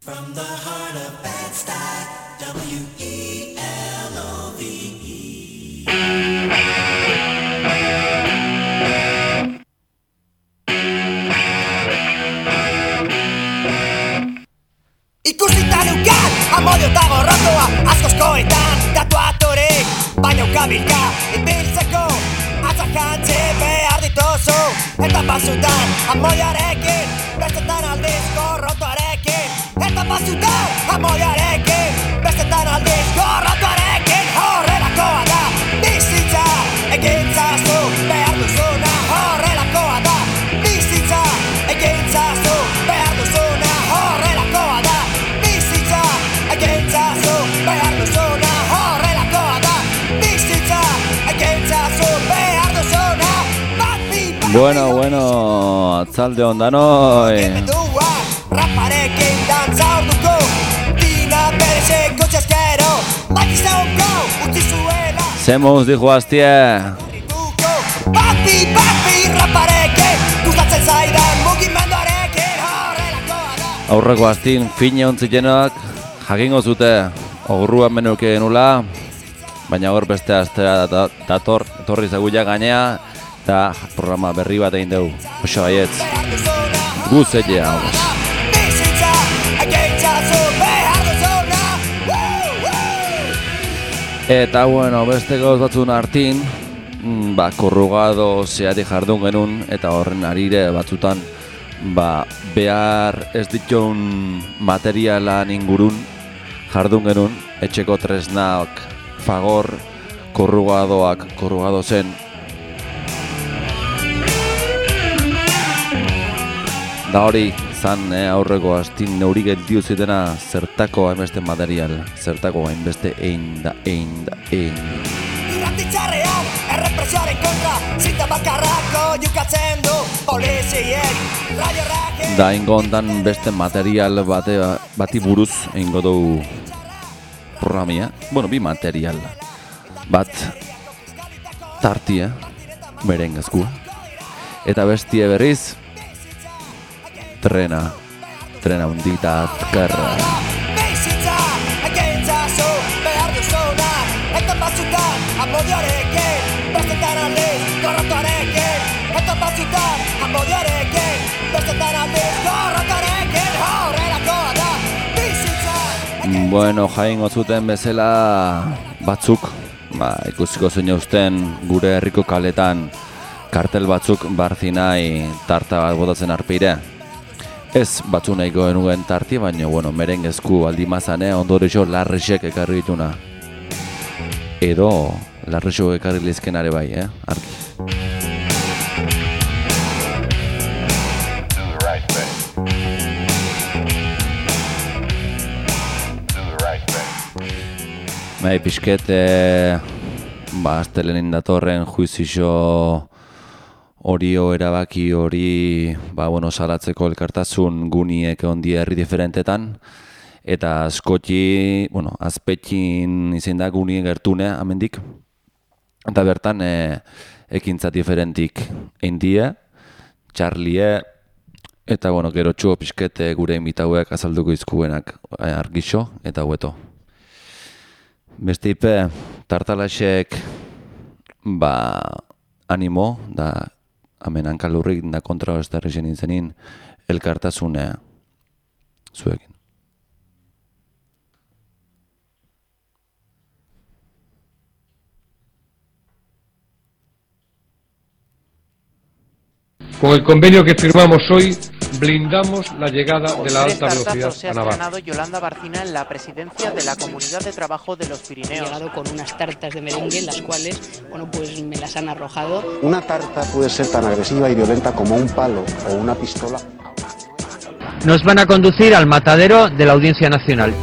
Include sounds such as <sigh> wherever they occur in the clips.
From the heart of Bed-Stuy, W-E-L-O-V-E. Ikusita neukat, amodio eta gorrotoa Askoskoetan, tatuatorik Baina ukabilka, ibiltzeko Atzak jantzi behar dituzu Eta pasutan, amodioarekin Bestetan aldiz Eta pasutan, amodioarekin Bestetan aldiz gorrotoarekin Horrelakoa da, bizitza Egintzazu behar duzuna. Horrelakoa da, bizitza Egintzazu behar duzuna. Horrelakoa da, bizitza Egintzazu behar duzuna. Horrelakoa da, bizitza Egintzazu behar duzuna. Bat bi bat Bueno, bueno, atzalde ondanoi. Mendua, raparekin Zemuz dijo aztie. Rituko, bati, bati, raparekin Gustatzen zaidan mugimenduarekin Horrelakoa da Aurreko astin fine ontzitenak jakingo zute ogurrua menuke genula, baina hor beste astera da- dator, etorri zaguia gainea, eta programa berri bat egin dugu. Oso baietz, behar duzuna Eta bueno, beste gauz batzun hartin, mm, ba, korrugado zehati jardun genuen, eta horren arire batzutan, ba, behar ez ditun materialan ingurun jardun genuen, etxeko tresnak, fagor, korrugadoak, korrugado zen, Da hori, zan eh, aurreko astin neuri geldiu zitena zertako hainbeste material, zertako hainbeste ein da ein da ein. Irratitzarrean, errepresioaren kontra Zita bakarrako jukatzen du Poliziek, radio raje Da ingo hontan beste material bate, bati buruz ingo dugu programia. Bueno, bi material. Bat tartia, merengazkua. Eta bestie berriz, trena, trena undita azkarra. Amodioarekin Bestetan aldiz, gorrotoarekin Eta batzutan, amodioarekin Bestetan aldiz, gorrotoarekin Horrelakoa da, bizitza Bueno, jaingo zuten bezala batzuk, ba, ikusiko zein usten gure herriko kaletan kartel batzuk barzinai tarta bat botatzen arpeire. Ez batzu nahiko genuen tarti, baina, bueno, merengezku aldi mazane, ondorixo larrexek ekarri dituna. Edo, larrexo ekarri lizkenare bai, eh? Arki. Bai, pixket, e, ba, astelenin datorren juizixo horio erabaki hori, ba, bueno, salatzeko elkartasun guniek ondi herri diferentetan, eta askoti, bueno, azpetin izin da guni gertune, amendik, eta bertan e, ekintza diferentik indie, Charlie, eta, bueno, gero txuo pixket e, gure imitauek azalduko izkuenak e, argixo, eta hueto. Beste ipe, tartalaxek, ba, animo, da, hemen hankalurrik da kontra estarri zen nintzenin, elkartasunea zuekin. Con el convenio que firmamos hoy, blindamos la llegada de la alta velocidad se ha a Navarra. Yolanda Barcina en la presidencia de la Comunidad de Trabajo de los He Pirineos. llegado con unas tartas de merengue, las cuales, bueno, pues me las han arrojado. Una tarta puede ser tan agresiva y violenta como un palo o una pistola. Nos van a conducir al matadero de la Audiencia Nacional.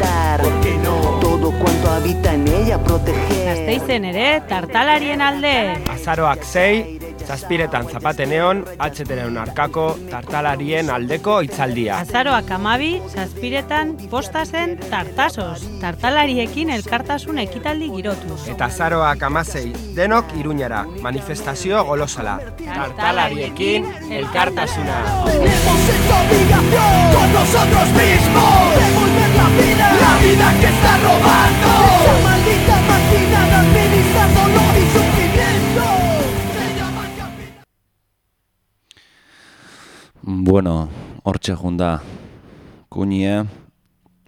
Todo cuanto habita en ella proteger. Gasteizen ere, tartalarien alde. Azaroak sei, Zazpiretan zapateneon, atxetereun arkako, tartalarien aldeko itzaldia. Azaroak amabi, zazpiretan, postazen tartasos, tartalariekin elkartasun ekitaldi girotu. Eta azaroak amazei, denok iruñara, manifestazio golosala. Tartalariekin elkartasuna. Con nosotros mismos, devolver la vida, la vida que está robando, esa maldita Bueno, hortxe junda, kunie,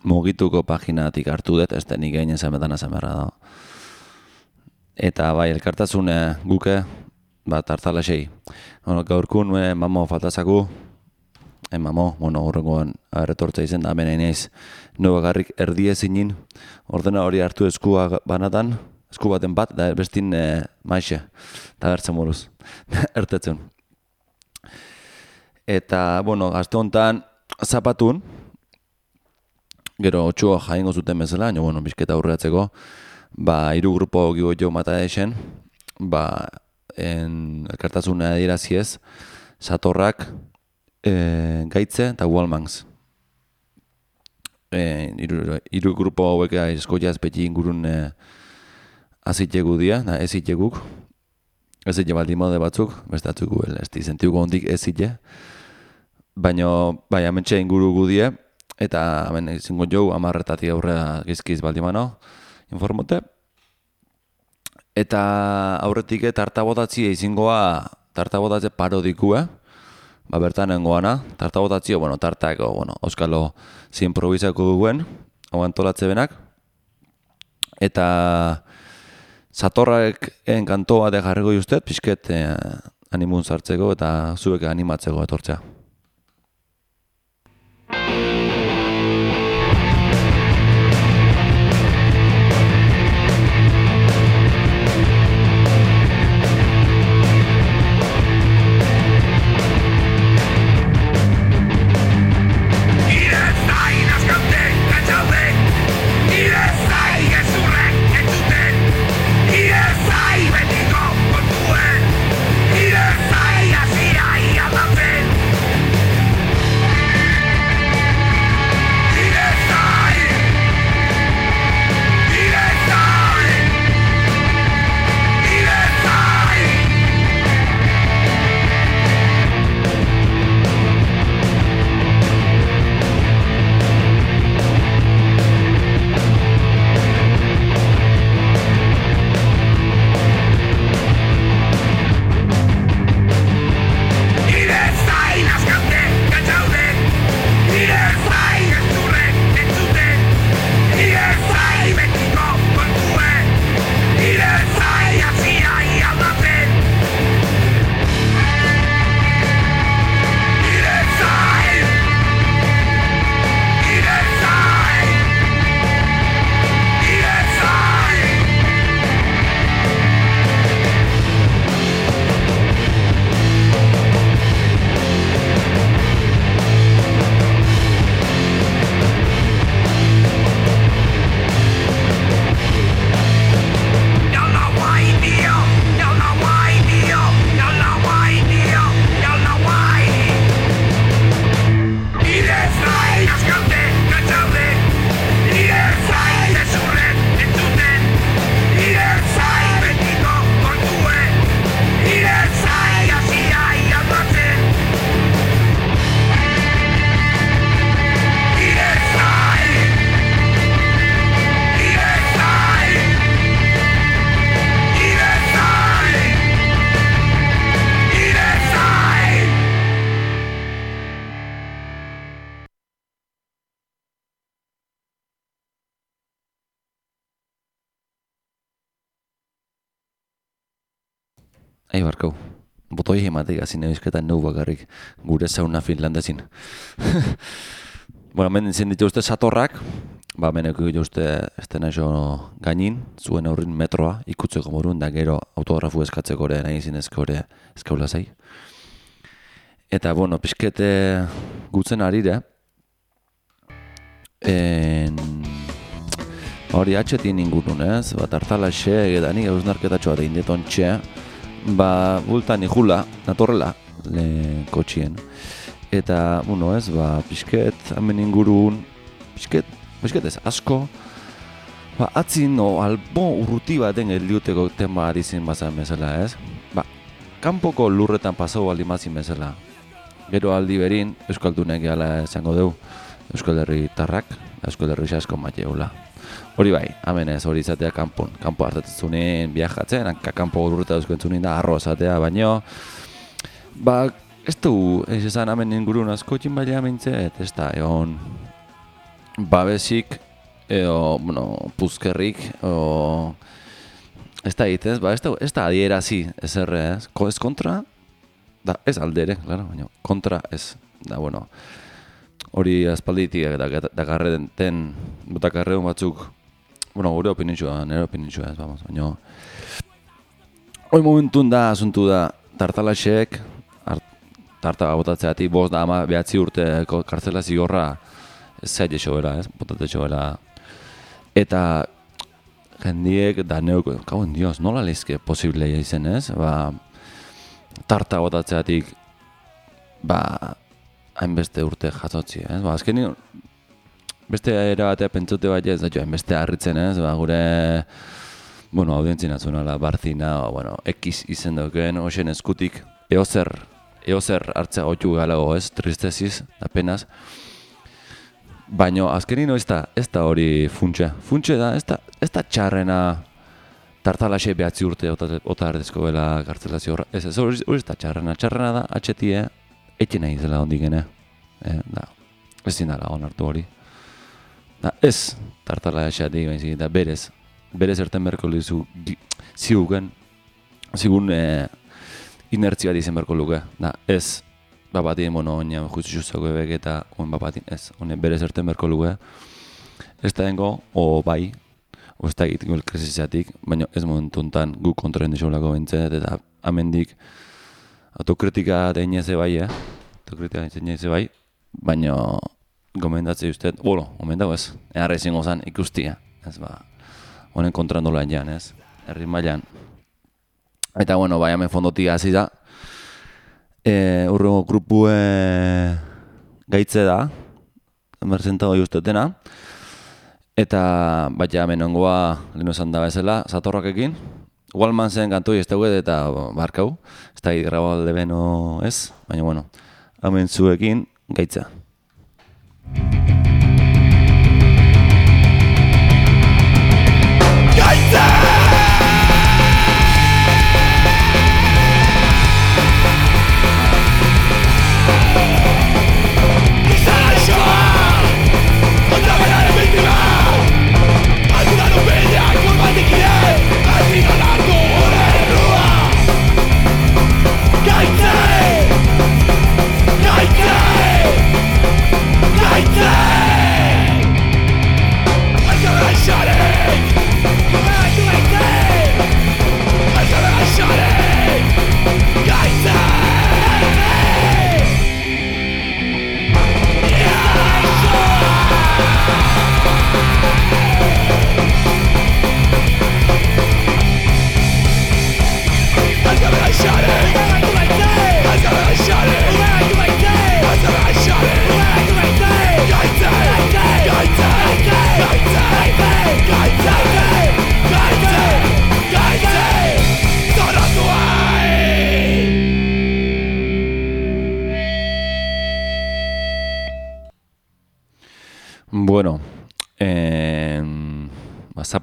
mugituko paginatik hartu dut, ez da nik egin esan betan da. Eta bai, elkartasune guke, ba, tartala sei. Bueno, gaurkun, e, mamo faltazaku, e, mamo, bueno, horrengoan erretortza izen da, benen ez, no bakarrik erdie zinin, ordena hori hartu eskua banatan, esku baten bat, da bestin e, maixe, eta bertzen buruz, <laughs> ertetzen. Eta, bueno, aste honetan zapatun, gero otxua jaingo zuten bezala, baina, bueno, bizketa aurreatzeko, ba, hiru grupo gibo jo mata esen, ba, en, elkartasuna adiraziez, satorrak, e, gaitze eta Walmangs. E, iru, iru grupo hauek eskoiaz beti ingurun e, azitlegu dia, na, ezitleguk. Ezitle baldi mode batzuk, beste batzuk guel, ez di zentuko hondik ezitle. Baina, bai, amentxe inguru gudie, eta hemen izango jau amarretati aurrera gizkiz baldi mano, informote. Eta aurretik tartabotatzi izangoa, tartabotatze parodikue, ba bertan nengoana, tartabotatzio, bueno, tartako, bueno, euskalo zinprovizako duen, hau antolatze benak. Eta Zatorrak enkantoa de jarriko justet, pixket eh, animun sartzeko eta zuek animatzeko etortzea. Ei barkau, botoi ematik azin eusketa neu bakarrik gure zauna Finlandezin. <laughs> bueno, hemen zen dituzte satorrak, ba, meneko dituzte ez dena jo gainin, zuen aurrin metroa, ikutzeko morun, da gero autografu eskatzeko ere nahi zin eskore eskaula zai. Eta, bueno, pixkete gutzen arire, en... hori atxetin ingurun, ez? Bat hartalaxe, eta nik eusnarketatxoa da indeton txe, ba, bultan ikula, natorrela, le kotxien. Eta, bueno, ez, ba, pixket, hemen ingurun, pixket, pixket ez, asko, ba, atzin, o, albo urruti baten geldiuteko tema ari zin bazan bezala, ez? Ba, kanpoko lurretan pasau aldi mazin bezala. Gero aldi berin, Euskaldunek gala esango deu, Euskal Herri tarrak, Euskal Herri asko mateula. Hori bai, hemen ez, hori izatea kanpon, kanpo hartatzunen viajatzen, hanka kanpo urruta euskentzunin da arro izatea, baino, ba, ez du, ez esan hemen ingurun askotxin baina mintzet, ez da, egon babesik, edo, bueno, puzkerrik, o, ez da ez, ba, ez da, ez da adierazi, ez erre, ez, Ko, ez kontra, da, ez aldere, claro, baina, kontra, ez, da, bueno, hori aspalditik da, dakarre den, den dakarre batzuk, bueno, gure opinitxua, nire opinitxua, ez, vamos, baina, hori momentun da, asuntu da, tartalaxek, art, tarta botatzeatik, bost da, ama, behatzi urte ko- kartzela zigorra, ez zait eixo bera, ez, botatze bera, eta jendiek da neuk, kauen dios, nola lehizke posible izen ez, ba, tarta botatzeatik, ba, hainbeste urte jazotzi, ez, ba, azkenin, beste era batea pentsute bat ez, da jo, hainbeste harritzen ez, ba, gure, bueno, audientzia nazionala, barzina, o, bueno, X izen dauken, hoxen eskutik, eozer, eozer hartzea gotu galago, ez, tristeziz, apenas, Baina azkenino ez da, ez da hori funtxe. Funtxe da, ez da, ez da txarrena tartalaxe behatzi urte ota- ota erdezko bela kartzelazio horra. Ez, ez hori ez da txarrena. Txarrena da, atxetie, etxe nahi zela ondik gene. Eh, da, ez zindala onartu hori. Da, ez tartalaxeatik baizik, da berez. Berez erten berko lizu, ziugen, zigun eh, inertzia dizen berko luke. Da, ez, bapati, bueno, oina justu justako ebek eta oin bapati, ez, oine bere zerten berko luke. Ez da dengo, o bai, o ez da egiteko elkresizatik, baina ez momentu enten gu kontrolen dixolako bintzet, eta amendik autokritika deineze bai, eh? Autokritika deineze bai, baina gomendatze ustez, bolo, gomendago ez, eharra izango zen ikustia, ez ba, honen kontrandola jan, ez, herri mailan. Eta bueno, bai, hemen fondotik hasi da, e, urrengo grupue gaitze da, emerzentado justetena, eta bat ja menongoa lehenu esan da bezala, zatorrakekin, Walman zen kantu ez dauget eta barkau, ez da grabo alde beno ez, baina bueno, hemen zuekin gaitza. Bueno,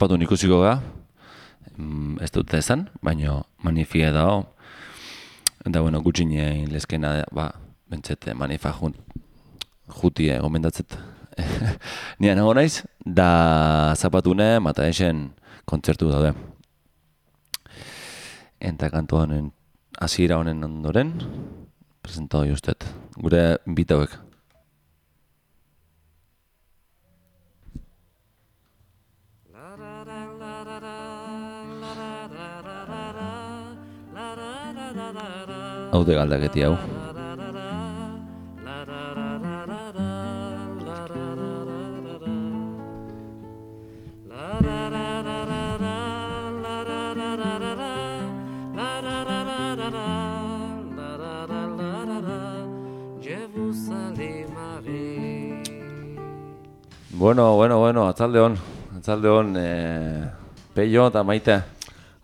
zapatu ikusiko ga, mm, ez dut esan, baina manifia dago, eta bueno, gutxine lezkena, ba, bentsete manifa jun, jutie gomendatzet. <laughs> Nia nago naiz, da zapatune, mata esen kontzertu daude. Eta kantu honen, hasiera honen ondoren, presentado justet, gure bitauek. Hau de galdaketi hau. Bueno, bueno, bueno, atzalde hon. Atzalde hon, eh, peio eta maite.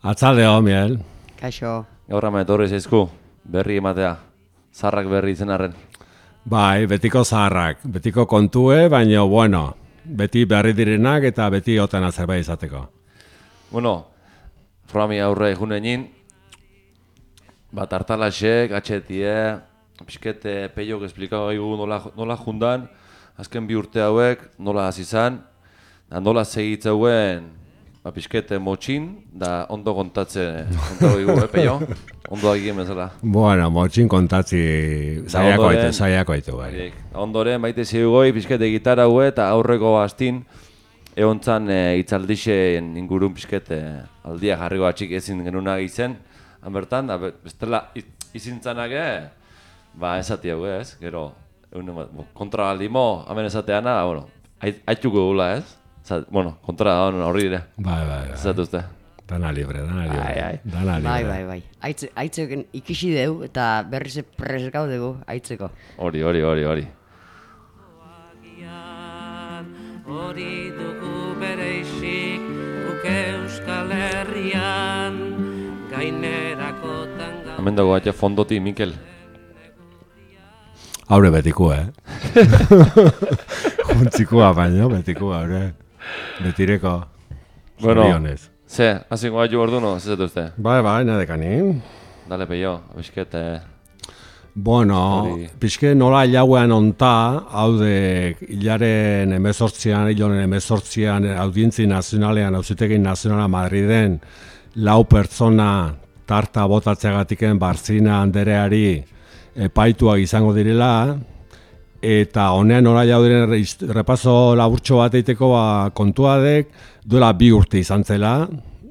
Atzalde hon, Miel. Kaixo. Gaur ama etorri zaizku, berri ematea. Zarrak berri izen arren. Bai, betiko zaharrak, betiko kontue, baina bueno, beti berri direnak eta beti otena zerbait izateko. Bueno, programi aurre egun egin, bat hartalaxek, atxetie, pixket eh, peiok esplikau gaigu nola, nola jundan, azken bi urte hauek, nola hasi izan, nola segitzeuen, ba, pixket eh, motxin, da ondo kontatzen, kontatu gaigu, eh, peio? Ondo egin bezala. Bueno, motxin kontatzi zaiako ondoren- aitu, zaiako aitu, bai. Horiek. Ondoren, maite zigoi, pixkete gitarra hue eta aurreko astin, egontzan e, itzaldixen ingurun pixkete aldia jarriko atxik ezin genuna izen, han bertan, da, be- bestela izintzanak, eh, ba, esati hau, ez, gero, egun, kontra aldimo, hemen esateana, bueno, ait- aituko gula, ez? Zat, bueno, kontra da, horri dire. Bai, bai, bai. Zatu uste. Dana libre, dana libre. Ai, ai. Dana libre. Bai, bai, bai. Aitze, aitzeken ikisi deu eta berriz pres gaudegu aitzeko. Hori, hori, hori, hori. Hori dugu bere isik, guk euskal herrian, gainerako tanga... Hemen dago atxe fondoti, Mikel. Haure betiko, eh? <laughs> <laughs> Juntzikoa baino, betiko, haure. Betireko. Bueno, zorionez. ze, hasiko gaitu ordu no, ze zatu uste? Bai, bai, nadekani. Dale, peio, abisket, eh, Bueno, Hori. pixke nola hilauean onta, haude hilaren emezortzian, hilonen emezortzian, audientzi nazionalean, auzitegin nazionala Madriden, lau pertsona tarta botatzeagatiken Barzina Andereari epaituak izango direla, eta honean nola jaudiren repaso laburtxo bat eiteko ba, kontuadek, duela bi urte izan zela,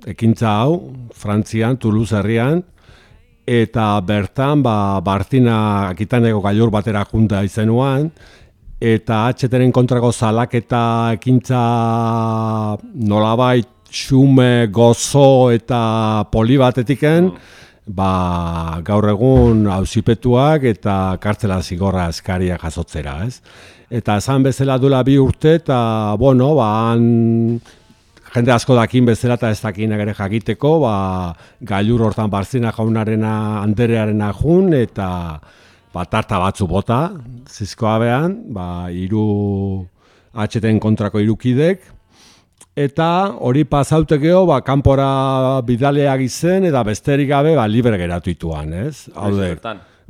ekintza hau, Frantzian, Toulouse herrian, eta bertan ba, Bartina akitaneko gailur batera junta izenuan, eta HTren kontrako salaketa ekintza nolabait xume, gozo eta poli batetiken, ba, gaur egun auzipetuak eta kartzela zigorra eskaria jasotzera, ez? Eta esan bezala duela bi urte eta, bueno, ba, han jende asko dakin bezala eta ez dakinak ere jakiteko, ba, gailur hortan barzina jaunarena anderearena jun, eta ba, tarta batzu bota, zizkoa behan, ba, iru atxeten kontrako irukidek, eta hori pasautekeo, ba, kanpora bidaleak izen, eta besterik gabe, ba, libre geratu ituan, ez? Haude.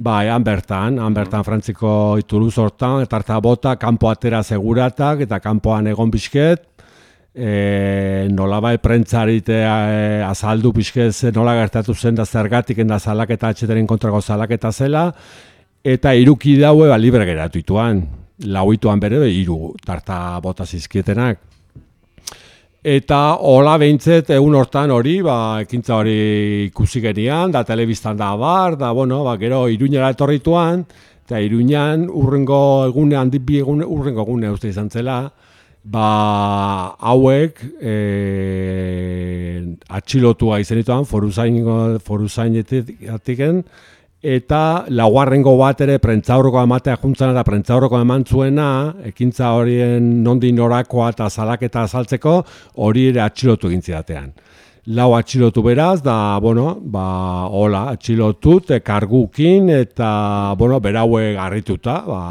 Bai, han bertan, han bertan frantziko ituruz hortan, tarta bota, kanpo atera seguratak, eta kanpoan egon bizket, e, nolabai prentzarite e, azaldu pixkez nola gertatu zen da zergatik da salaketa atxeteren kontrako salaketa zela, eta iruki daue ba, libre geratu ituan, lauituan bere, hiru tarta bota zizkietenak. Eta hola behintzet egun hortan hori, ba, ekintza hori ikusi genian, da telebistan da bar, da bueno, ba, gero iruñera etorrituan, eta iruñan urrengo egune, handi bi egune, urrengo egune uste izan zela, ba, hauek e, atxilotua izenituan, foruzain, foruzainetik eta laugarrengo bat ere prentzaurroko ematea juntzan eta prentzaurroko eman zuena, ekintza horien nondi norakoa eta salaketa azaltzeko, hori ere atxilotu egin zidatean. Lau atxilotu beraz, da, bueno, ba, hola, atxilotut, e, kargukin, eta, bueno, beraue garrituta, ba,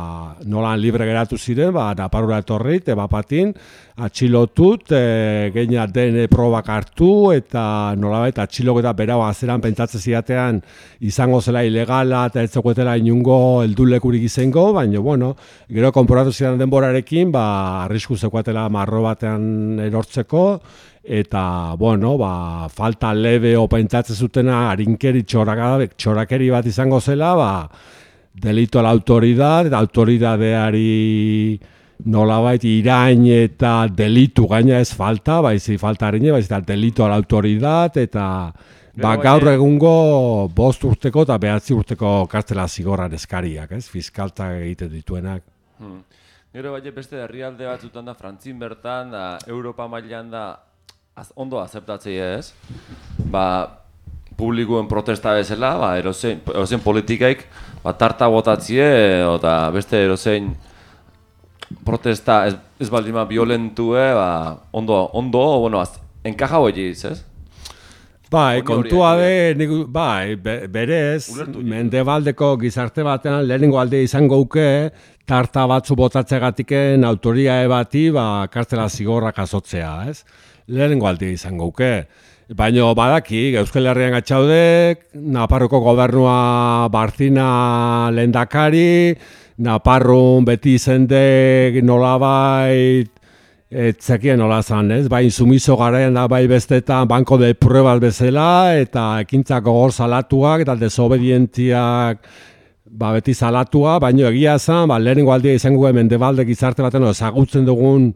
nolan libre geratu ziren, ba, naparura etorri, te bapatin, atxilotut, e, geina den probak hartu, eta nolabait atxilok eta berau azeran pentsatzen zidatean izango zela ilegala, eta ez zegoetela inungo heldulekurik izango, baina, bueno, gero konporatu zidan denborarekin, ba, arrisku zegoetela marro batean erortzeko, eta, bueno, ba, falta lebe o pentsatzen zutena harinkeri txoraka- txorakeri bat izango zela, ba, delito a la autoridad, eta autoridadeari nolabait irain eta delitu gaina ez falta, baizi falta harine, baiz eta delito a la autoridad, eta ba, gaur baina- egungo bost urteko eta behatzi urteko kartela zigorran eskariak, ez? Fiskalta egiten dituenak. Hmm. Gero bai beste herrialde batzutan da, Frantzin bertan, da, Europa mailan da, az, ondo azeptatzei ez, ba, publikoen protesta bezala, ba, erozein, erozein politikaik, ba, tarta botatzie, eta beste erozein protesta ez, ez baldima violentue, ba, ondo, ondo, bueno, az, enkaja hori ez? Bai, kontua de, nik, bai, be- berez, mendebaldeko gizarte batean lehenengo alde izango uke, tarta batzu botatzeagatiken autoria bati, ba, kartela zigorra jasotzea, ez? Lehenengo alde izango uke. Baina badaki, Euskal Herrian gatxaudek, Naparroko gobernua Barzina lendakari, Naparrun beti izendek nolabait, etzekien nola zan, ez? Bai, sumiso garaian da bai bestetan banko de pruebas bezala, eta ekintzak gogor salatuak, eta desobedientziak ba, beti salatua, baino egia zan, ba, lehenengo aldia izango hemen debalde gizarte baten, ezagutzen dugun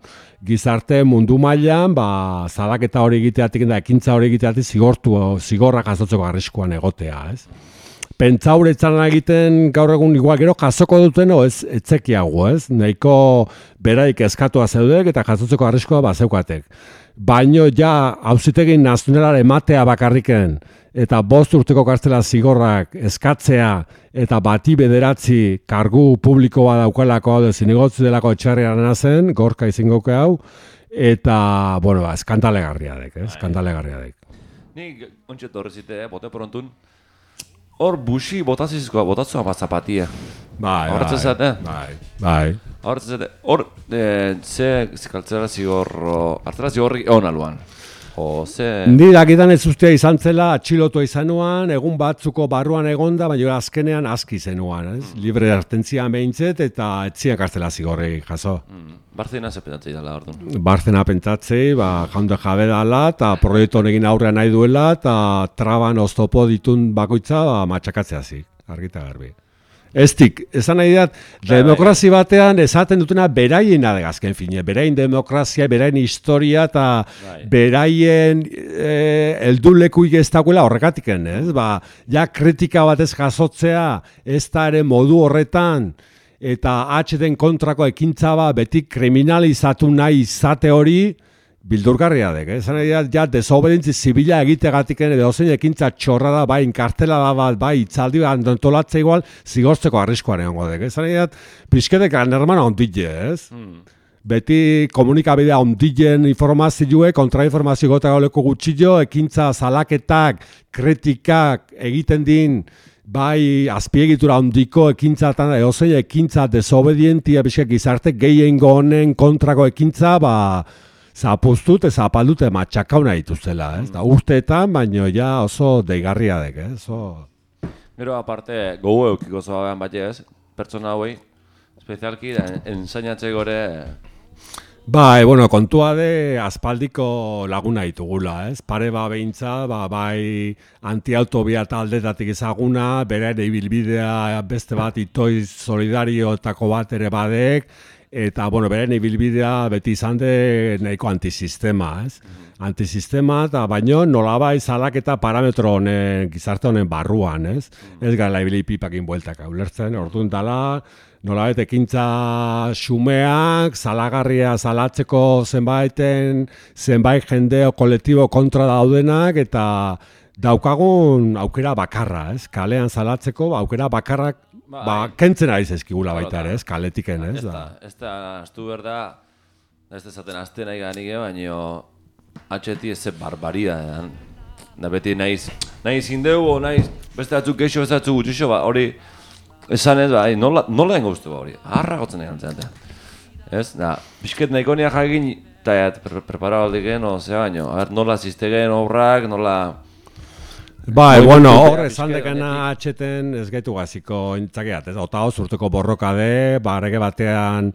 gizarte mundu mailan, ba, zalaketa hori egiteatik da ekintza hori egiteatik zigortu, zigorrak jasotzeko arriskuan egotea, ez? Pentsauretzan egiten gaur egun igual gero jasoko duten o ez etzekiago, ez? Nahiko beraik eskatua zeudek eta jasotzeko arriskoa bazeukatek. Baino ja auzitegin nazionalare ematea bakarriken eta bost urteko kartzela zigorrak eskatzea eta bati bederatzi kargu publikoa daukalako hau zinegotzi delako etxarriaren nazen, gorka izingoke hau, eta, bueno, ba, eskantalegarriadek, eh? eskantalegarriadek. Ni ontset horrezite, eh? bote prontun, hor busi botazizkoa, botatzua bat zapatia. Bai, Horretzen bai, zate? bai, bai. Horretzen hor, eh, ze zikaltzera zigorro, hartzera zigorri egon aluan. O, ze... Ni dakidan ez ustea izan zela, atxilotua izanuan, egun batzuko barruan egonda, baina azkenean aski zenuan, ez? Libre artentzia behintzet eta etziak kartzela zigorri jaso. Mm. Barzena ze petatzei dela, orduan. Barzena pentsatzei, ba, jaunde jabe dala, eta proiektu honekin aurrean nahi duela, eta traban oztopo ditun bakoitza, ba, matxakatzea zik, argita garbi. Estik, esan nahi dat, demokrazi batean esaten dutena beraien adegazken fine, beraien demokrazia, beraien historia eta beraien e, eldulekuik ez dagoela horrekatiken, ez? Ba, ja kritika batez jasotzea, ez da ere modu horretan, eta HDen kontrako ekintza ba beti kriminalizatu nahi izate hori, bildurgarria dek, eh? Zan ja, ja desobedintzi zibila egitegatik edo zein ekintza txorra da, bai, inkartela da bat, bai, itzaldi bat, antolatze igual, zigortzeko arriskoaren hongo dek, eh? Zan ja, pixketek anermana ondile, ez? Hmm. Beti komunikabidea ondilen informazioe, kontrainformazio gota gauleko gutxillo, ekintza zalaketak, kritikak egiten din, bai azpiegitura ondiko ekintzatan, eozein ekintza desobedientia bizkak gizarte gehiengo honen kontrako ekintza, ba, zapuztut eta zapaldut matxakauna dituzela, ez? Da urteetan, baino ja oso deigarria dek, ez? Oso... Gero aparte, gogo eukiko zoagan bat ez, pertsona hauei, espezialki, ensainatze gore, Bai, bueno, kontua de aspaldiko laguna ditugula, ez? Pare ba behintza, ba, bai antiautobia taldetatik ezaguna, bere ere ibilbidea beste bat itoiz solidarioetako bat ere badek, eta, bueno, bere ibilbidea beti izan de nahiko antisistema, ez? Antisistema, eta baino nolabai salaketa parametro honen, gizarte honen barruan, ez? Ez gara ibili pipakin bueltak ulertzen, orduan dala, nolabait ekintza xumeak, salagarria salatzeko zenbaiten, zenbait jendeo kolektibo kontra daudenak, eta daukagun aukera bakarra, ez? Kalean salatzeko aukera bakarrak ba, kentzen ari zezkigula baita ere, ez? Kaletiken, ez? ez da, ez da, astu behar da, ez dezaten azte nahi ganik, baino atxeti ez barbaria, eh? da beti nahiz, nahiz indeu, nahiz, beste batzuk geixo, beste batzuk gutxixo, ba, hori, Esan ez, bai, nola, nola uste ba hori, harra gotzen egin zen. Ez, da, pixket nahiko nia jagin, eta pre prepara balde gen, o, ze baino, nola ziztegen obrak, nola... Bai, bueno, hor esan dekena atxeten ez gaitu gaziko intzakeat, ez, ota urteko borroka de, barrege batean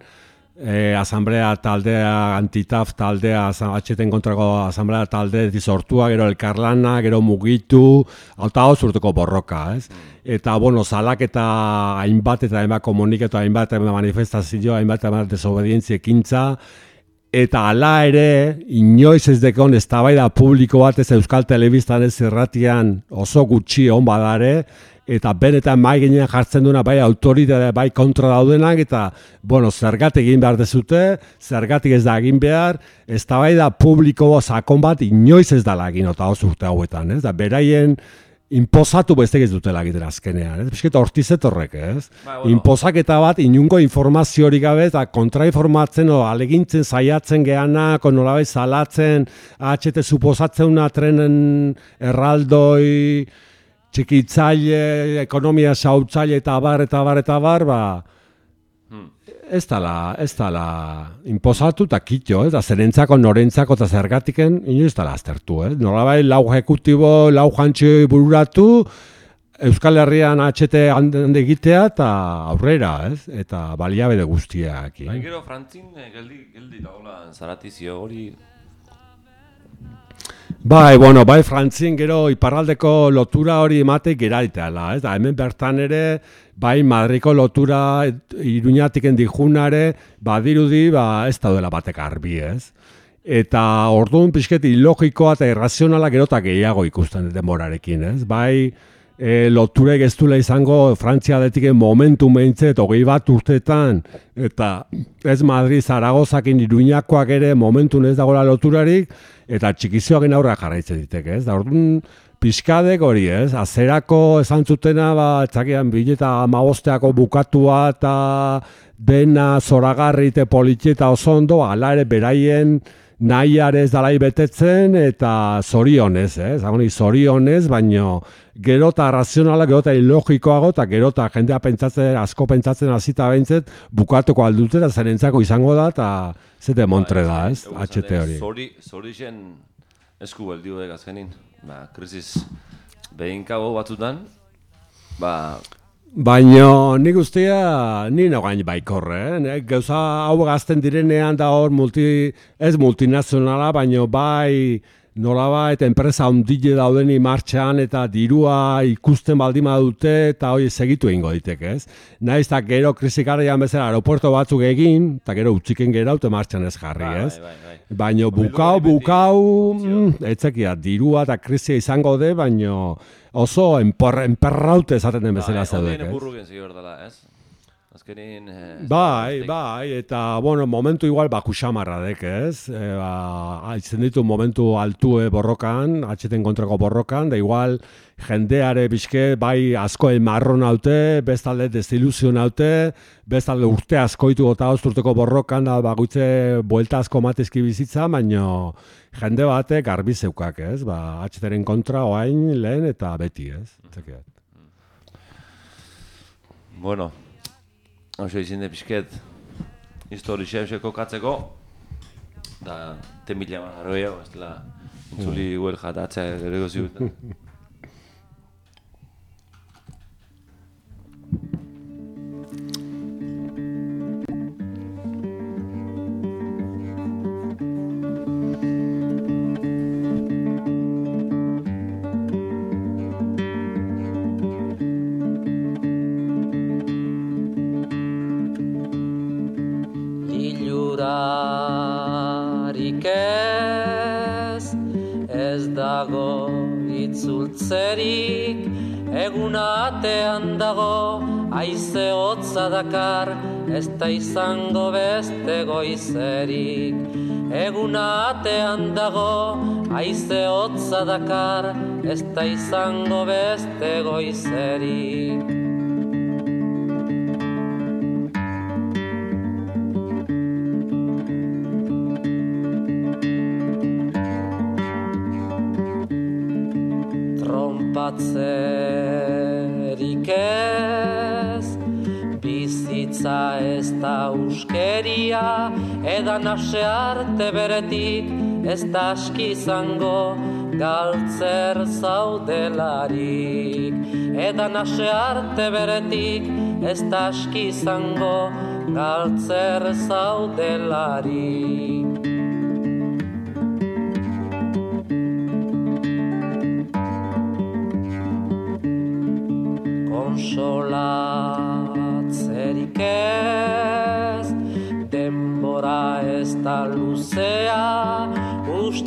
e, asamblea taldea, antitaf taldea, atxeten kontrako asamblea talde dizortua, gero elkarlana, gero mugitu, ota urteko borroka, ez? eta bueno, zalak eta hainbat eta hainbat komuniketu, hainbat eta manifestazio, hainbat eta desobedientzia ekintza, eta hala ere, inoiz ez dekon ez publiko bat ez Euskal Telebistan ez zerratian oso gutxi hon badare, eta benetan mai ginen jartzen duena bai autoritatea bai kontra daudenak eta bueno, zergatik egin behar dezute, zergatik ez da egin behar, ez da publiko sakon bat inoiz ez da lagin, eta oso urte hauetan, ez? Da beraien Inpozatu bestek ez dutela egiten azkenean, ez? Bizket hortizet horrek, ez? Ba, bueno. Inpozaketa bat, inungo informazio hori gabe, eta kontrainformatzen, o, alegintzen, saiatzen geana, nolabait salatzen, HT suposatzen una trenen erraldoi, txikitzaile, ekonomia sautzaile, eta bar, eta bar, eta bar, ba, ez dala, ez dala imposatu eta kitxo, ez da zerentzako, norentzako eta zergatiken, inoiz dala aztertu, ez? Nolabai lau ejekutibo, lau jantxo bururatu, Euskal Herrian HT hande egitea eta aurrera, ez? Eta baliabide guztiak. Bai, gero Frantzin eh, geldi, geldi dagoela zaratizio hori Bai, bueno, bai Frantzin gero iparraldeko lotura hori emate geraliteala, ez da, hemen bertan ere, bai Madriko lotura iruñatiken dijunare, badirudi, ba, ez daudela batek arbi, ez? Eta orduan pixket ilogikoa eta irrazionala gero eta gehiago ikusten denborarekin, ez? Bai, e, loture geztula izango Frantzia detiken momentu meintzet, hogei bat urtetan, eta ez Madrid Zaragozakin iruñakoak ere momentu ez dagoela loturarik, eta txikizioakin aurra jarraitzen ditek, ez? Da orduan pixkadek hori, ez? Azerako esan zutena, ba, etzakian bileta amabosteako bukatua eta dena zoragarri eta politxeta oso ondo, ala ere beraien nahiare ez dalai betetzen eta zorionez, ez? Zagoni, zorionez, baino gero eta razionala, gero eta ilogikoago, eta gero eta jendea pentsatzen, asko pentsatzen hasita behintzet, bukatuko aldutera zerentzako izango da, eta zete montre da, ez? HT hori. Zori, zori zen esku beldiu dek azkenin. Ba, krisis behin kago batzutan, ba, Baina nik guztia ni nogain baikorre, eh? Gauza hau gazten direnean da hor multi, ez multinazionala, baina bai nolabait enpresa ondile daudeni martxan eta dirua ikusten baldin dute eta hoi segitu egingo ditek, ez? Naiz eta gero krisikarian bezala aeropuerto batzuk egin, eta gero utziken gero haute martxan ez jarri, Bai, ez? bai, bai, Baina bukau, bukau, mm, etzekia, dirua eta krisia izango de, baina oso enpor, enperraute esaten den bezala zaudek, ez? Azkenin... Eh, Bai, bai, eta, bueno, momentu igual bakuxamarra dek, ez? E, ba, aitzen ditu momentu altue borrokan, atxeten kontrako borrokan, da igual jendeare bizke, bai asko marro naute, bestalde desilusio naute, bestalde urte askoitu gota urteko borrokan, da bagoitze buelta asko matezki bizitza, baino jende batek garbi zeukak, ez? Ba, atxeteren kontra oain lehen eta beti, ez? Zekiat. Bueno, oso izin de pixket histori xemxe kokatzeko da temila gehiago, ez dela intzuli guel jatatzea gero ziuten. <laughs> Ilurarik ez, ez dago itzultzerik, egun atean dago, aize hotza dakar, ez da izango beste goizerik. Egun atean dago, aize hotza dakar, ez da izango beste goizerik. Edan ase arte beretik Ez da aski izango galtzer zaudelarik. Edan ase arte beretik Ez da aski izango galtzer zaudelarik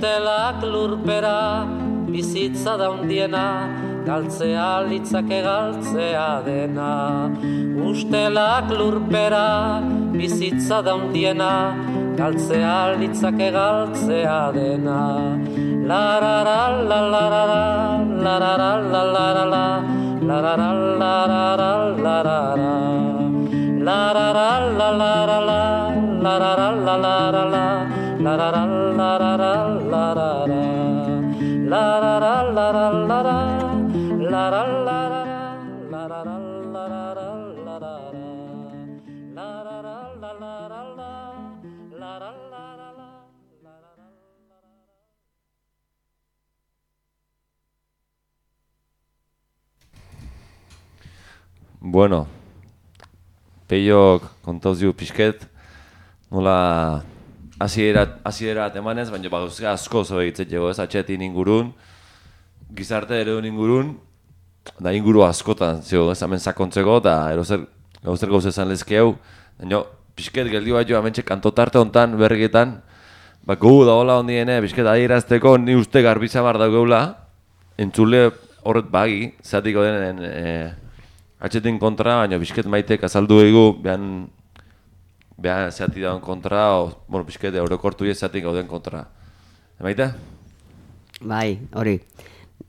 ustelak lurpera, bizitza daundiena, galtzea litzake galtzea dena. Ustelak lurpera, bizitza daundiena, galtzea litzake galtzea dena. Larara, larara, larara, larara, larara, larara, larara. Larara, larara, larara, larara, larara, Bueno, peiok kontauziu pixket, nola hasiera hasiera emanez, baina baguzka asko zo egitzen jego ez? Atxetin ingurun, gizarte ere ingurun, da inguru askotan, zio, ez? Hemen sakontzeko, eta erozer, gauzer gauz esan lezkeu, baina pixket geldi bat jo amentxe kantotarte hontan berriketan, ba, gu da hola hondiene, pixket adierazteko, ni uste garbitza bar daugula, entzule horret bagi, zatiko denen, e, atxetin kontra, baina pixket maitek azaldu egu, behan, behan zati dauen kontra, o, bueno, pixket eurokortu ez zati gauden kontra. Maite? Bai, hori.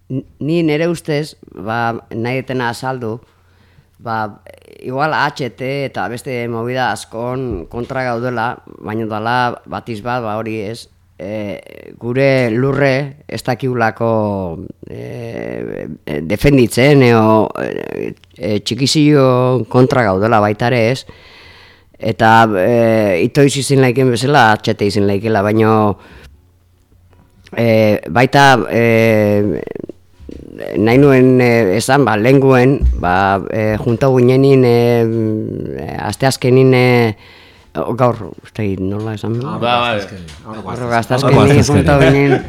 Ni nire ustez, ba, nahi detena azaldu, ba, igual HT eta beste movida askon kontra gaudela, baina dala batiz bat, ba, hori ez, e, gure lurre ez dakigulako e, e, defenditzen, e, e, txikizio kontra gaudela baita ere ez, eta e, itoiz izin laiken bezala, HT izin laikela, baina E, baita e, nahi nuen e, esan, ba, lenguen, ba, e, junta guinenin, e, asteazkenin, e, gaur, uste, nola esan? Ba, bai. Gaur asteazkenin junta guinenin,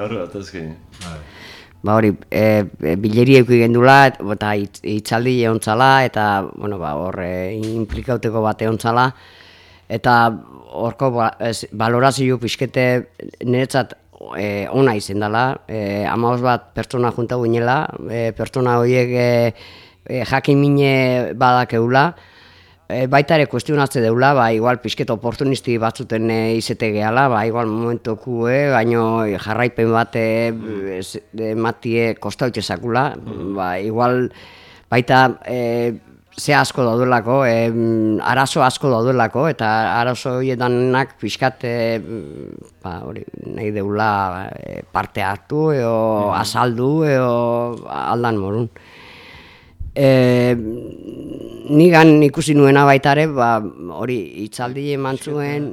Hor bat azken. ba hori, e, e, bileri euki gendula, eta hitzaldi eontzala, eta, bueno, ba, hor, e, implikauteko bat eontzala, eta horko ba, ez, balorazio pixkete niretzat e, ona izen dela, e, amaos bat pertsona junta guinela, e, pertsona horiek e, e, jakin mine badakeula, e, baita ere kuestionatze deula, ba, igual pixket oportunisti batzuten e, izete gehala, ba, igual momentoku, e, baino jarraipen bat e, ez- e, matie kostaute zakula, ba, igual baita e, ze asko daudelako, e, arazo asko daudelako, eta arazo horiedanak pixkat e, ba, hori, nahi deula e, parte hartu, eo azaldu, eo aldan morun. E, nigan ikusi nuena baita ere, ba, hori hitzaldi eman zuen,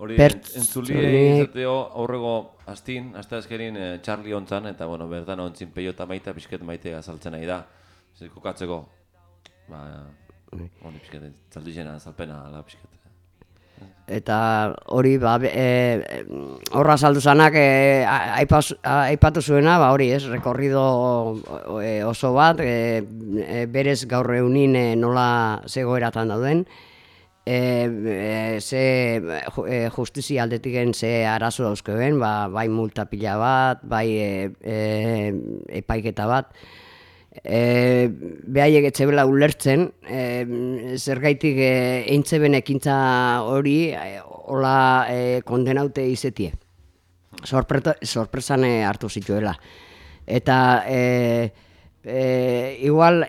Hori pertsonek- entzuli izateo aurrego astin, aste azkerin e, Charlie ontzan, eta bueno, bertan ontzin peio eta maita pixket maite azaltzen nahi da. Zer kokatzeko, ba, hori pixket, zaldu izena azalpena, ala pixket. Eta hori ba, be- e, horra saldu zanak e, aipatu zuena, ba, hori ez, rekorrido e, oso bat, e, e, berez gaur eunin e, nola zegoeratan dauden, e, e, ze e, justizia aldetiken ze arazo dauzkeuen, ba, bai multa pila bat, bai e, e, epaiketa bat, E, behaiek etxebela ulertzen, e, zergaitik e, eintzeben ekintza hori e, hola e, kondenaute izetie. Sorpreta, sorpresan e, hartu zituela. Eta e, e, igual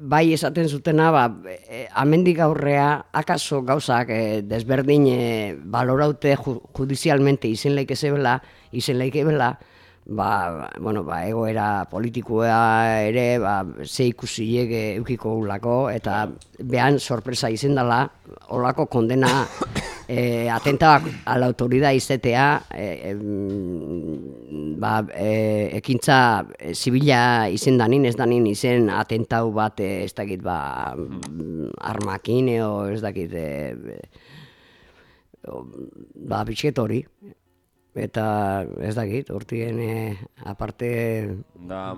bai esaten zutena, ba, e, amendik aurrea, akaso gauzak e, desberdin e, baloraute ju, judizialmente izen laike zebela, izen laike bela, ba, bueno, ba, egoera politikoa ere, ba, ze ikusiek e, eukiko ulako, eta behan sorpresa izen dela, olako kondena <coughs> e, atenta a la autoridad izetea, e, em, ba, e, ekintza e, zibila izen danin, ez danin izen atentau bat, e, ez dakit, ba, armakin, eo, ez dakit, e, e, ba, bitxet hori. Eta ez dakit, hortien e, aparte... Da,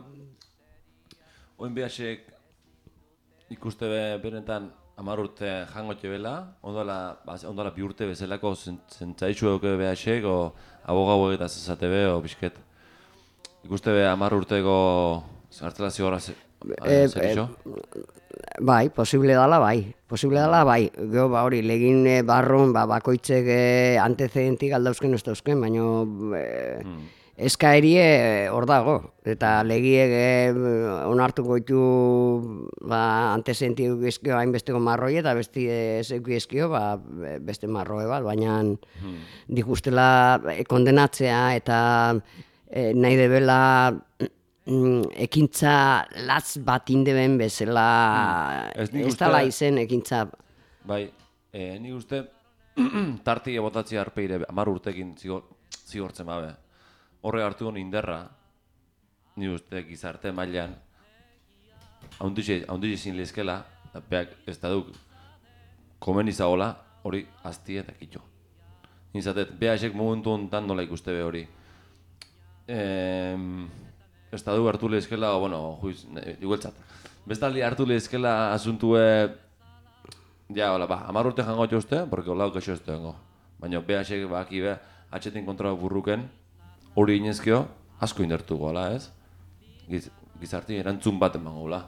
oin behasek ikuste be, benetan amar urte jangotxe bela, ondala, ba, ondala bi urte bezalako zen- zentzaitxu euke behasek, o abogau eta zezate be, o bisket. Ikuste be amar urteko zartela zigorra ze, Eh, zer iso? Bai, posible dala bai. Posible dala bai. Gero ba hori legin e, barrun ba bakoitzek e, antecedentik aldauzken ez dauzken, baino e, eskaerie eh, hor dago eta legiek e, onartuko ditu ba antecedenti eskio hainbesteko marroi eta beste ez eskio ba beste marroe bat, baina nik ustela e, kondenatzea eta e, nahi debela mm, ekintza latz bat indeben bezala Ez nik ez dala izen ekintza Bai, e, nik uste <clears throat> tarti botatzi arpeire amar urtekin zigor, zigortzen babe. Horre hartu hon inderra, ni uste gizarte mailan haundixe, haundixe zin lehizkela, beak ez da duk, komen izagola, hori azti eta kitxo. Nizatet, beha esek momentu honetan nola ikuste be hori. Em, ez da du hartu lehizkela, bueno, juiz, igueltzat. Bestaldi hartu lehizkela asuntue, ja, hola, ba, amar urte jango jozte, porque hola gaixo ez dengo. Baina beha esek baki be, atxetin kontra burruken, hori inezkio, asko indertu gola, ez? Giz, gizarti erantzun bat emango gola.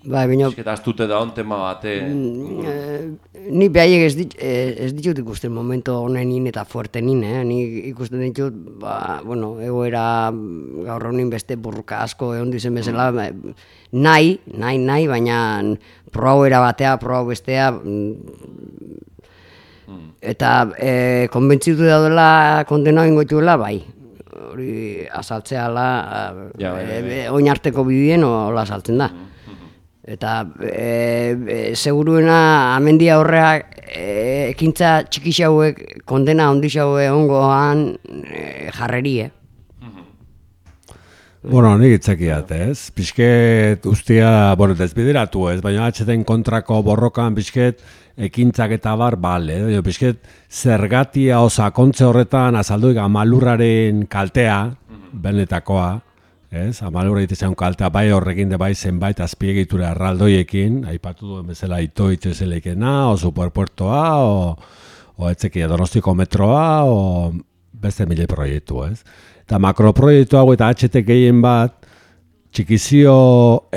Bai, baina Eta astute da on tema bate... Mm, eh, ni behaiek ez, dit, eh, ez ditut ikusten momento honenin eta fuerte nin, eh? Ni ikusten ditut, ba, bueno, egoera mm, gaur honin beste burruka asko egon dizen bezala, ba, nahi, nahi, nahi, baina proauera batea, proau bestea, mm, eta eh, konbentzitu daudela kondena ingoituela, bai, hori azaltzeala, Ja, bai, bai, bai. e, oin arteko bidien hola azaltzen da. Eta e, e, seguruena amendia horreak e, ekintza txiki hauek kondena handi hauek ongoan e, jarreri, eh? Bueno, nik itzakiat, ez? Pisket ustia, bueno, desbideratu ez, baina atxeten kontrako borrokan pisket ekintzak eta bar, bale, eh? pisket zergatia osakontze horretan azalduik amalurraren kaltea, benetakoa, ez? Amalurra itezen kaltea bai horrekin de bai zenbait azpiegitura erraldoiekin, aipatu duen bezala ito itxezelekena, o superpuertoa, o, o etzekia donostiko metroa, o beste mile proiektu, ez? Eta makroproiektu hau eta HT gehien bat, txikizio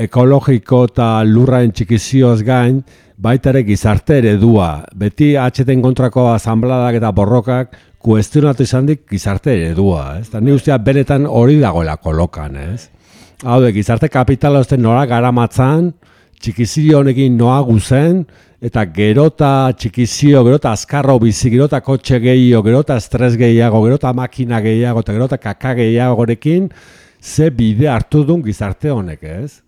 ekologiko eta lurraen txikizioz gain, baita ere gizarte eredua. Beti HTen kontrako asambladak eta borrokak kuestionatu izan dik gizarte eredua. Ez? Eta ni ustea benetan hori dagoela kolokan, ez? Hau de, gizarte kapitala uste nora garamatzan, txikizio honekin noa guzen, eta gerota txikizio, gerota azkarro bizi, gerota kotxe gehiago, gerota estres gehiago, gerota makina gehiago, eta gerota kaka gehiagorekin, ze bide hartu duen gizarte honek, ez?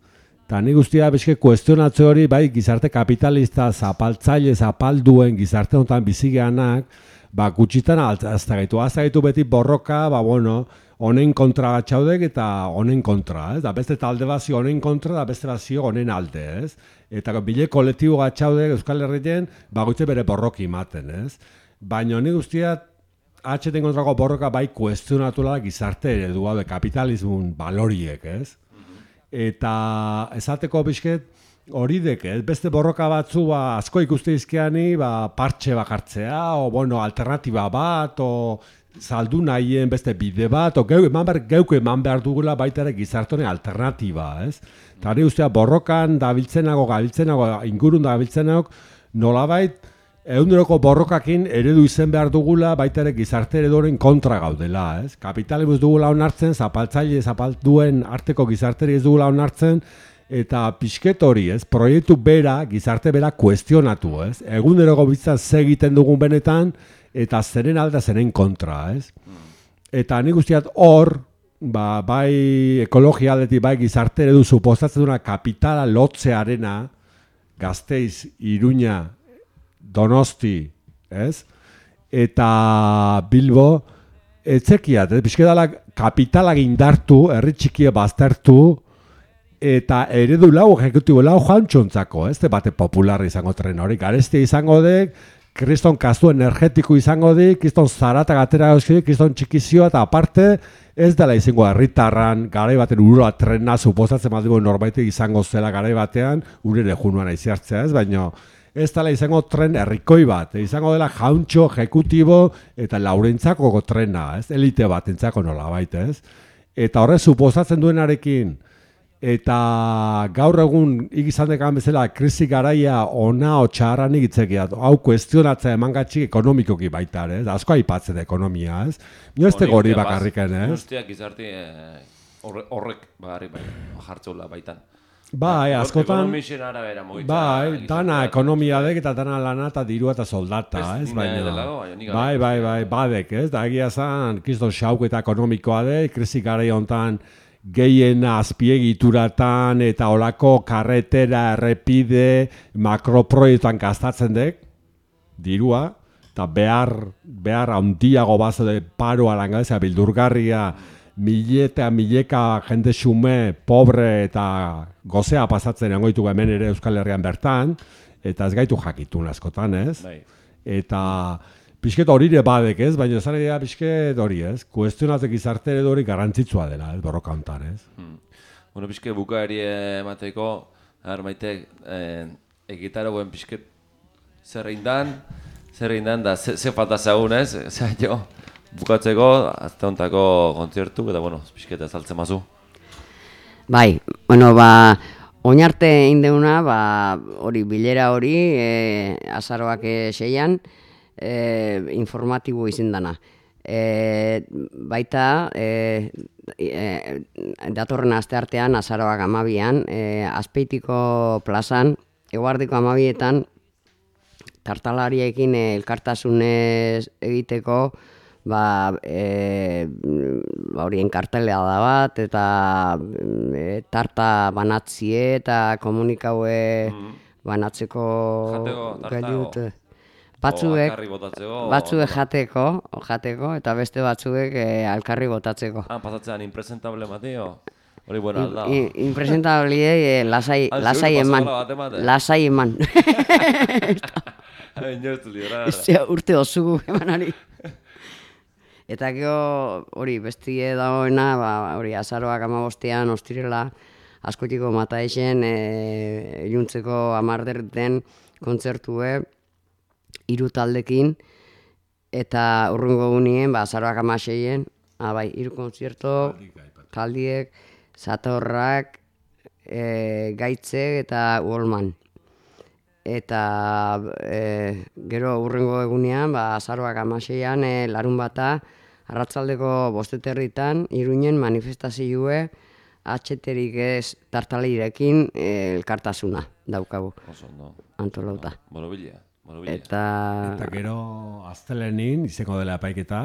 Eta ni guztia bezke kuestionatze hori, bai, gizarte kapitalista, zapaltzaile, zapalduen gizarte honetan bizigeanak, ba, gutxitan azta gaitu. Azta gaitu beti borroka, ba, bueno, honen kontra batxaudek eta honen kontra, ez? Da beste talde bazi honen kontra, da beste bazi honen alde, ez? Eta bile kolektibo gatxaudek Euskal Herrien, ba, gutxe bere borroki ematen, ez? Baina ni guztiat, HTen kontrako borroka bai kuestionatula gizarte eredua kapitalismun baloriek, ez? Eta esateko bizket hori dek, ez? Beste borroka batzu ba, asko ikuste izkeani ba, partxe bakartzea, o bueno, alternatiba bat, o saldu nahien beste bide bat, o geu, eman behar, geuk eman behar dugula baita ere gizartone alternatiba, ez? Eta hori ustea borrokan dabiltzenago, gabiltzenago, ingurun dabiltzenago, nolabait, Eunduroko borrokakin eredu izen behar dugula baita ere gizarte ereduaren kontra gaudela, ez? Kapitalismus dugula onartzen, zapaltzaile zapalduen arteko gizarteri ez dugula onartzen, eta pixket hori, ez? Proiektu bera, gizarte bera kuestionatu, ez? Eguneroko bizitzan ze egiten dugun benetan, eta zeren alda zeren kontra, ez? Eta nik guztiat hor, ba, bai ekologia aldetik, bai gizarte eredu suposatzen duna kapitala lotzearena, Gasteiz, Iruña, Donosti, ez? Eta Bilbo, etzekiat, ez? Bizkedala kapitalak indartu, herri txikie baztertu, eta eredu lau ejecutibo lau jantxontzako, ez? Te bate popularra izango tren hori, garesti izango dek, kriston kastu energetiko izango dik, kriston zarata gatera gauzkidik, kriston txikizioa, eta aparte, ez dela izango herritarran garai baten uroa trena suposatzen badigu norbaitek izango zela garai batean, urere junuan aiziartzea ez, baina ez dela izango tren herrikoi bat, izango dela jauntxo, ejecutibo eta laurentzako trena, ez, elite bat entzako nola baita, ez. Eta horre suposatzen duenarekin, eta gaur egun izan dekan bezala krisi garaia ona o txarra nik itzekiat, hau kuestionatzea emangatxik ekonomikoki baita, ez, asko aipatzen ekonomia, ez. Nio ez tego hori bakarriken, ez. Guztiak gizarti eh, horre- horrek bagarri bai, jartzeula baitan. Bai, askotan, arabera mugitzen. bai, dana ekonomia dek eta dana lana eta dirua eta soldata, Ez, ez, baina, delago, baina bai, bai, bai, badek, ez, da egia zan, kriston xauk eta ekonomikoa de, krisi garai hontan gehien azpiegituratan eta olako karretera, errepide, makroproiektuan gastatzen dek, dirua, eta behar, behar handiago bazo de paroa langabezia bildurgarria mile eta mileka jende xume, pobre eta gozea pasatzen egoitu hemen ere Euskal Herrian bertan, eta ez gaitu jakitun askotan, ez? Bai. Eta pixket hori ere badek, ez? Baina zara dira pixket hori, ez? Kuestionatzek izarte ere hori garantzitsua dela, ez? Borroka hontan, ez? Hmm. Bueno, pixke bukaeri emateko, har maite, eh, egitaroen pixket zer egin dan, zer egin dan, da ze, ze falta zagun, ez? <laughs> Zer jo, bukatzeko, azte hontako kontzertu, eta bueno, pixket azaltzen mazu. Bai, bueno, ba, oinarte egin deuna, ba, hori bilera hori, e, azaroak e, seian, e, informatibo izin dana. E, baita, e, e, datorren aste artean, azaroak amabian, e, azpeitiko plazan, eguardiko amabietan, tartalariekin elkartasunez egiteko, ba, e, ba horien kartelea da bat, eta e, tarta banatzie eta komunikaue banatzeko Jateko, Batzuek, o- batzuek jateko, jateko, eta beste batzuek e, alkarri botatzeko. Ah, pasatzean impresentable matio. Hori buena In- alda. Impresentabliei eh, lasai, lasai eman. <laughs> Lasai eman. Zea, urte osugu emanari. Eta gero hori bestie dagoena, ba, hori azaroak amabostean, ostirela, askotiko mata esen, e, iluntzeko amarderten kontzertue, hiru taldekin, eta urrungo gunien, ba, azaroak amaseien, ah, bai, hiru kontzerto, taldiek, zatorrak, e, gaitzek eta uolman. Eta e, gero urrengo egunean, ba, azaroak amaseian, e, larun bata, arratzaldeko bosteterritan, iruinen manifestazioe, atxeterik ez tartalirekin e, elkartasuna daukagu. Oso ondo. Antolauta. Borobila. Eta... Eta gero aztelenin izango dela epaiketa,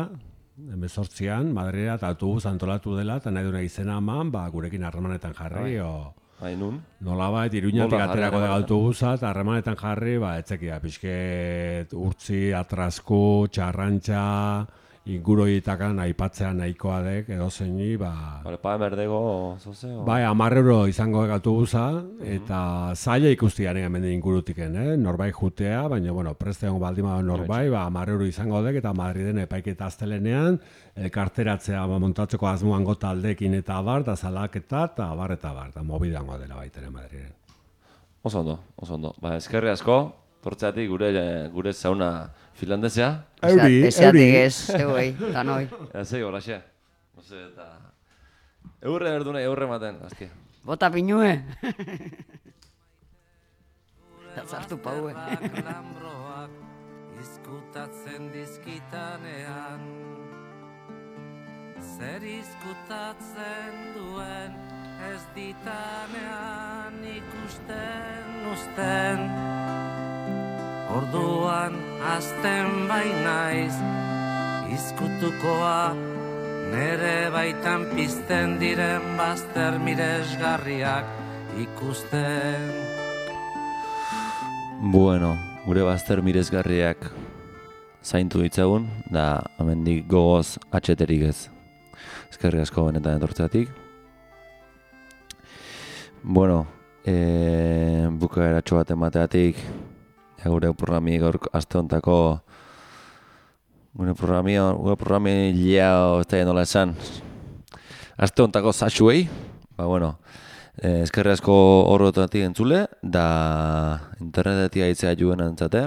emezortzian, Madrera eta autobus antolatu dela, eta nahi duna izena eman, ba, gurekin harremanetan jarri, Bai. o... Bai, nun? Nolabait, iruñatik Nola jarri aterako da autobusa, eta harremanetan jarri, ba, etzekia, pixket urtzi, atrasku, txarrantxa, inguroietakan aipatzea nahikoa dek, edo zeini, ba... Vale, pa berdego, zoze? o? Bai, hamar euro izango dek autobusa, eta zaila ikustiaren hemen ingurutiken, eh? norbait jutea, baina, bueno, preste hongo baldin bada norbait, ba, hamar euro izango dek, eta Madriden epaiketa astelenean, elkarteratzea ba, montatzeko asmoango taldekin eta bar, da salaketa, eta bar, eta bar, da mobidango dela baitere Madriden. Oso ondo, oso ondo. Ba, eskerri asko, tortzeatik gure, gure zauna finlandesea. Euri, euri. ez, zeuei, eta noi. Ose, eta... Eurre erdu nahi, eurre ematen, azki. Bota pinue. Zartu paue. lambroak izkutatzen dizkitanean Zer izkutatzen duen ez ditanean ikusten usten Orduan azten bainaiz izkutukoa Nere baitan pizten diren bazter miresgarriak ikusten Bueno, gure bazter mirezgarriak zaintu ditzagun, da amendik gogoz atxeterik ez. Eskerri asko benetan etortzeatik. Bueno, e, bukaeratxo bat emateatik, ja, gure programi gaur aste hontako gure programi, gure programi liao, ez nola esan, aste hontako zatxuei, ba bueno, Eh, eskerri asko horretatik entzule, da internetetik aitzea juen antzate,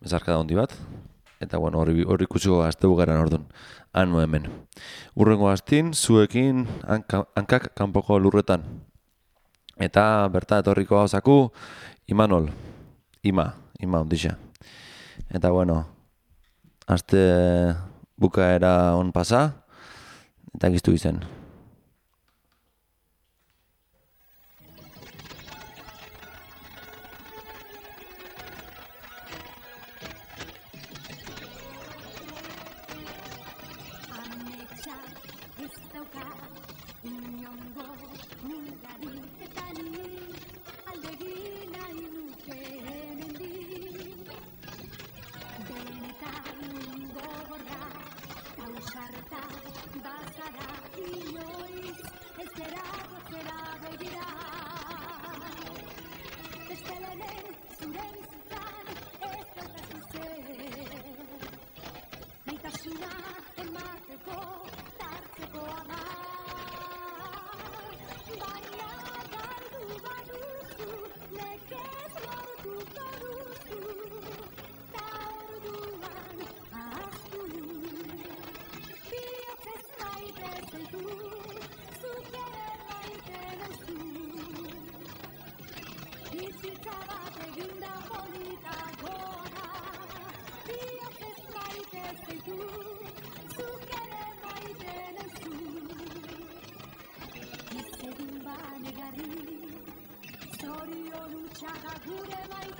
bezarka da bat, eta bueno, hori, hori ikusiko azte bukaran orduan, anu hemen. Urrengo astin, zuekin hanka, hankak kanpoko lurretan. Eta berta etorriko hau zaku, Imanol, Ima, Ima ondixa. Eta bueno, aste bukaera on pasa, eta giztu izen. Zorion utxaga gure maite